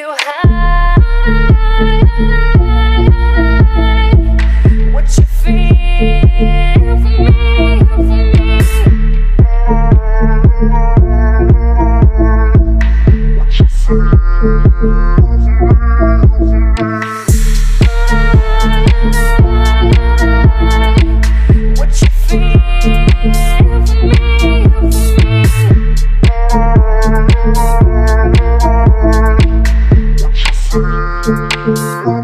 you have. 嗯。